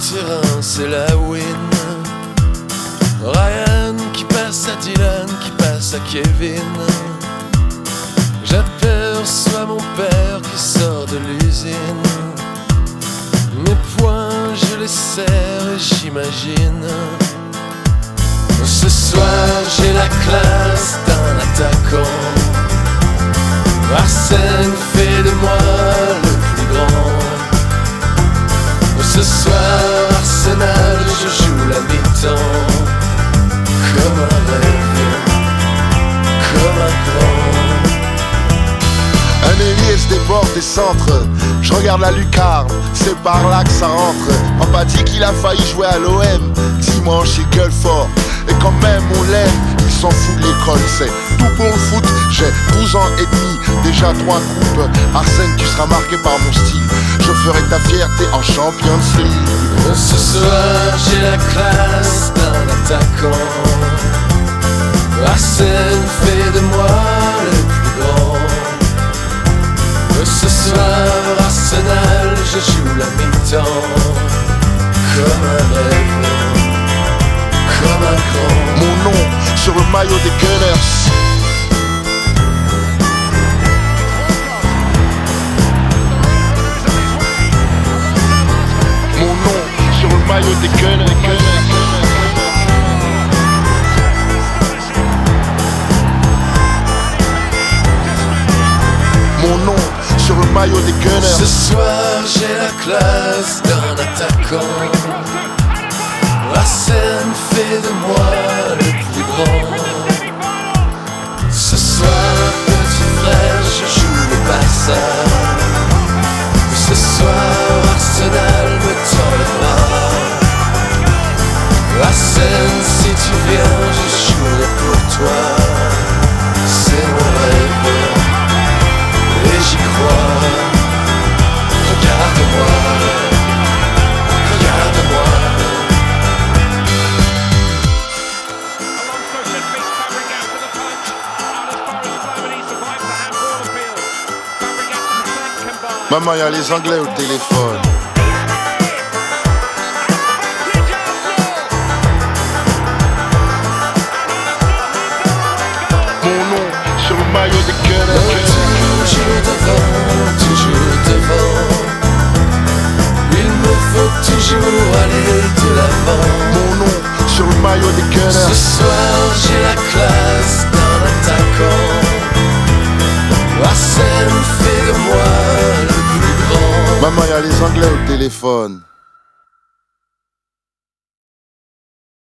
terrain, c'est la win. Ryan qui passe à Dylan, qui passe à Kevin. J'aperçois mon père qui sort de l'usine. Mes poings, je les serre et j'imagine. Ce soir, j'ai la classe d'un attaquant. Ce soir, Arsenal, je joue la mi-temps. Comme un rêve, comme un grand. Un ailier se déborde des centres. Je regarde la lucarne, c'est par là que ça rentre. Dit qu'il a failli jouer à l'OM. Dimanche, il gueule fort. Et quand même on l'aime, s'en fout de l'école, c'est tout pour le foot. J'ai 12 ans et demi, déjà trois coupes. Arsène, tu seras marqué par mon style. Je ferai ta fierté en Champions League. Ce soir, j'ai la classe d'un attaquant. Arsène fait de moi le plus grand. Ce soir, Arsenal, je joue la mi-temps. Comme un rêve, comme un grand. Mon nom maillot des Gunners. Mon nom sur le maillot des Gunners. Mon nom sur le maillot des Ce Gunners. soir, j'ai la classe d'un attaquant. Arsène fait de moi C'est mon rêve et j'y crois. Regarde-moi. Maman, y a les Anglais au téléphone. Maillot. Toujours devant, toujours devant. Il me faut toujours aller de l'avant. Mon nom sur le maillot des Ce Gunners. soir, j'ai la classe d'un attaquant. Arsène fait de moi le plus grand. Maman, y a les Anglais au téléphone.